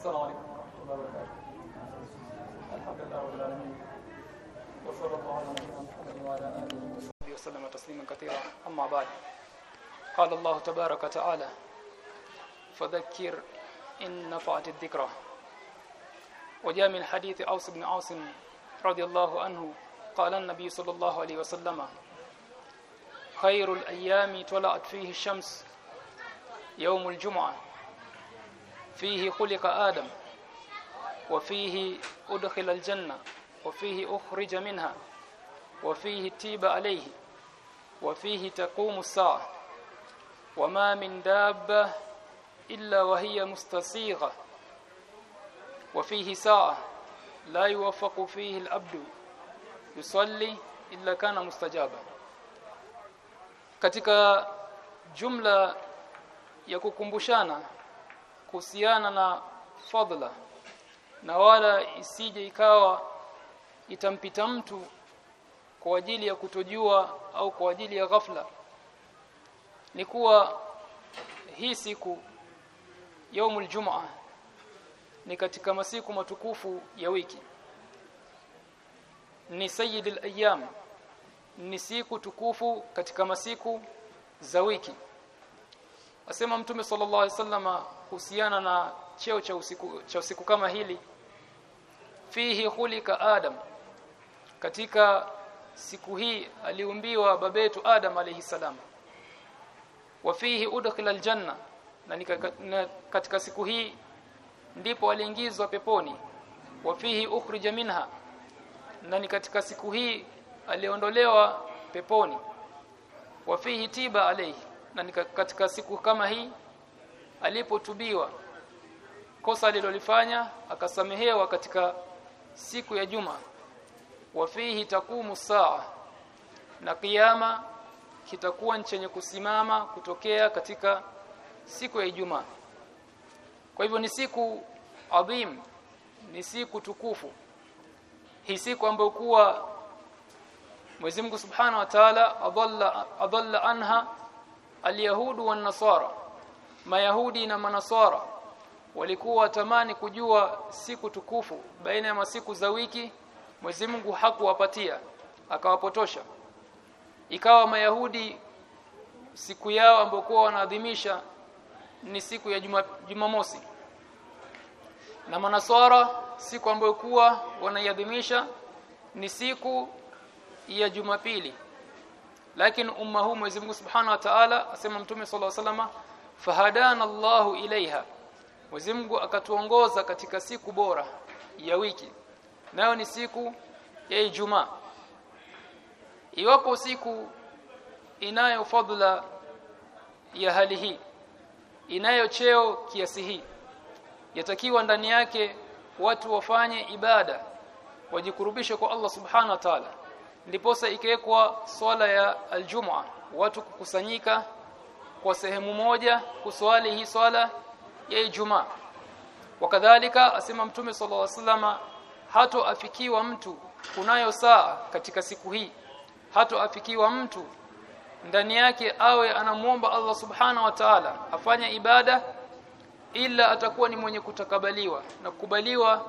السلام عليكم ورحمة الله وبركاته. الحمد لله رب العالمين. وصلى الله على نبينا محمد وعلى آله وصحبه وسلم تسليما كثيرا. أما بعد قال الله تبارك وتعالى فذكر إن نفعت الذكرى. وجاء من حديث أوس بن عاصم رضي الله عنه قال النبي صلى الله عليه وسلم خير الأيام طلعت فيه الشمس يوم الجمعة. فيه خلق آدم وفيه أدخل الجنة وفيه أخرج منها وفيه تيب عليه وفيه تقوم الساعة. وما من دابة إلا وهي مستصيغة وفيه ساعة لا يوفق فيه العبد يصلي إلا كان مستجابا. katika jumla ya kukumbushana kuhusiana na fadla na wala isije ikawa itampita mtu kwa ajili ya kutojua au kwa ajili ya ghafla. Ni kuwa hii siku yaumul jumaa ni katika masiku matukufu ya wiki. Ni sayyidul ayyam ni siku tukufu katika masiku za wiki asema mtume sallallahu alaihi wasallam kuhusiana na cheo cha usiku cha usiku kama hili fihi khulika adam. Katika siku hii aliumbiwa babetu adam alayhi salam. Wa fihi udkhila aljanna. Na, katika siku hii ndipo aliingizwa peponi. Wa fihi ukhrija minha. Na ni katika siku hii aliondolewa peponi. Wa fihi tiba alayhi na katika siku kama hii alipotubiwa kosa alilolifanya akasamehewa katika siku ya juma. Wafihi takumu saa na kiyama kitakuwa chenye kusimama kutokea katika siku ya Ijumaa kwa hivyo ni siku adhim ni siku tukufu. Hii siku ambayo kuwa Mwenyezi Mungu Subhanahu wa Ta'ala adalla adalla anha alyahudu wan nasara mayahudi na manasara walikuwa watamani kujua siku tukufu baina ya masiku za wiki Mwenyezi Mungu hakuwapatia akawapotosha. Ikawa mayahudi siku yao ambayo wanaadhimisha ni siku ya juma, Jumamosi. Na manaswara siku ambayo kuwa wanaiadhimisha ni siku ya Jumapili lakini umma huu Mwenyezi Mungu Subhanahu wa Ta'ala asema Mtume sallallahu alaihi wasallam fahadana Allahu ilaiha Mwenyezi Mungu akatuongoza katika siku bora ya wiki. Nayo ni siku ya Ijumaa. Iwapo siku inayo fadhila ya hali hii inayo cheo kiasi hii yatakiwa ndani yake watu wafanye ibada wajikurubishe kwa Allah subhanahu wa ta'ala ndiposa ikiwekwa swala ya aljum'a watu kukusanyika kwa sehemu moja kuswali hii swala ya Ijumaa. Wakadhalika asema mtume sallallahu alaihi wasallama hato afikiwa mtu kunayo saa katika siku hii. Hato afikiwa mtu ndani yake awe anamuomba Allah subhana wa ta'ala afanye ibada ila atakuwa ni mwenye kutakabaliwa na kukubaliwa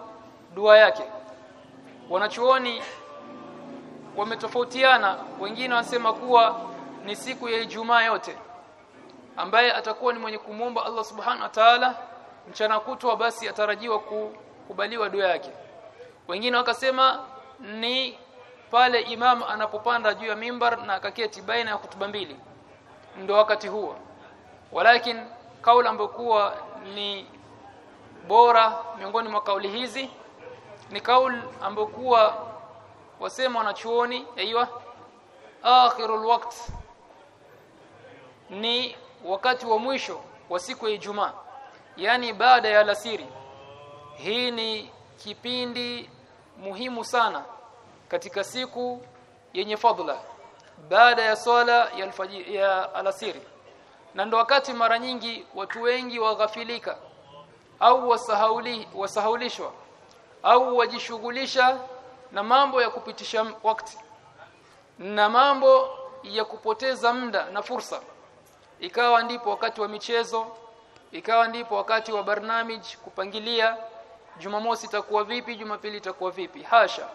dua yake. Wanachuoni wametofautiana. Wengine wanasema kuwa ni siku ya Ijumaa yote. Ambaye atakuwa ni mwenye kumwomba Allah subhanahu wa ta'ala mchana kutwa basi atarajiwa kukubaliwa dua yake. Wengine wakasema ni pale imam anapopanda juu ya mimbar na akaketi baina ya kutuba mbili. Ndio wakati huo. Walakin kauli ambayo kuwa ni bora miongoni mwa kauli hizi ni kauli ambayo kuwa wasema wanachuoni aiywa akhirul waqt. Ni wakati wa mwisho wa siku ya Ijumaa yani baada ya alasiri. Hii ni kipindi muhimu sana katika siku yenye fadhila baada ya swala ya ya alasiri. Na ndo wakati mara nyingi watu wengi waghafilika au wasahauli wasahaulishwa au wajishughulisha na mambo ya kupitisha wakati na mambo ya kupoteza muda na fursa. Ikawa ndipo wakati wa michezo ikawa ndipo wakati wa barnamij kupangilia Jumamosi itakuwa vipi Jumapili itakuwa vipi. Hasha.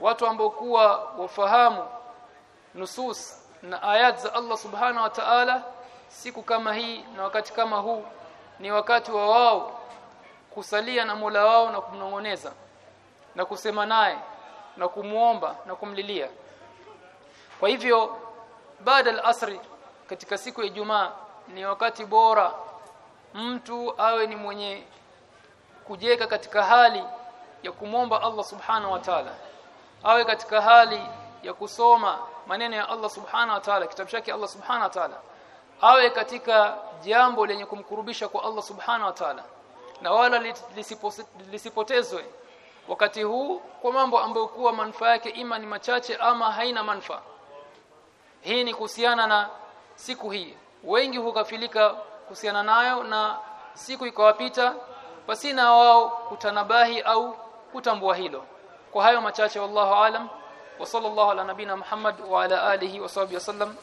Watu ambao kuwa wafahamu nusus na ayat za Allah subhana wa ta'ala siku kama hii na wakati kama huu ni wakati wa wao kusalia na Mola wao na kumnongoneza na kusema naye na kumuomba na kumlilia. Kwa hivyo baada al-asri katika siku ya Ijumaa ni wakati bora mtu awe ni mwenye kujeka katika hali ya kumomba Allah subhanahu wa ta'ala. Awe katika hali ya kusoma maneno ya Allah subhanahu wa ta'ala kitabu chake Allah subhanahu wa ta'ala. Awe katika jambo lenye kumkurubisha kwa Allah subhanahu wa ta'ala. Na wala lisipotezwe wakati huu kwa mambo ambayo kuwa manufaa yake ima ni machache ama haina manufaa. Hii ni kuhusiana na siku hii. Wengi hukafilika kuhusiana nayo na siku ikawapita pasina wao kutanabahi au kutambua hilo. Kwa hayo machache wallahu alam. Wa sallallahu ala nabina muhammad wa ala alihi wa sahbihi wasallam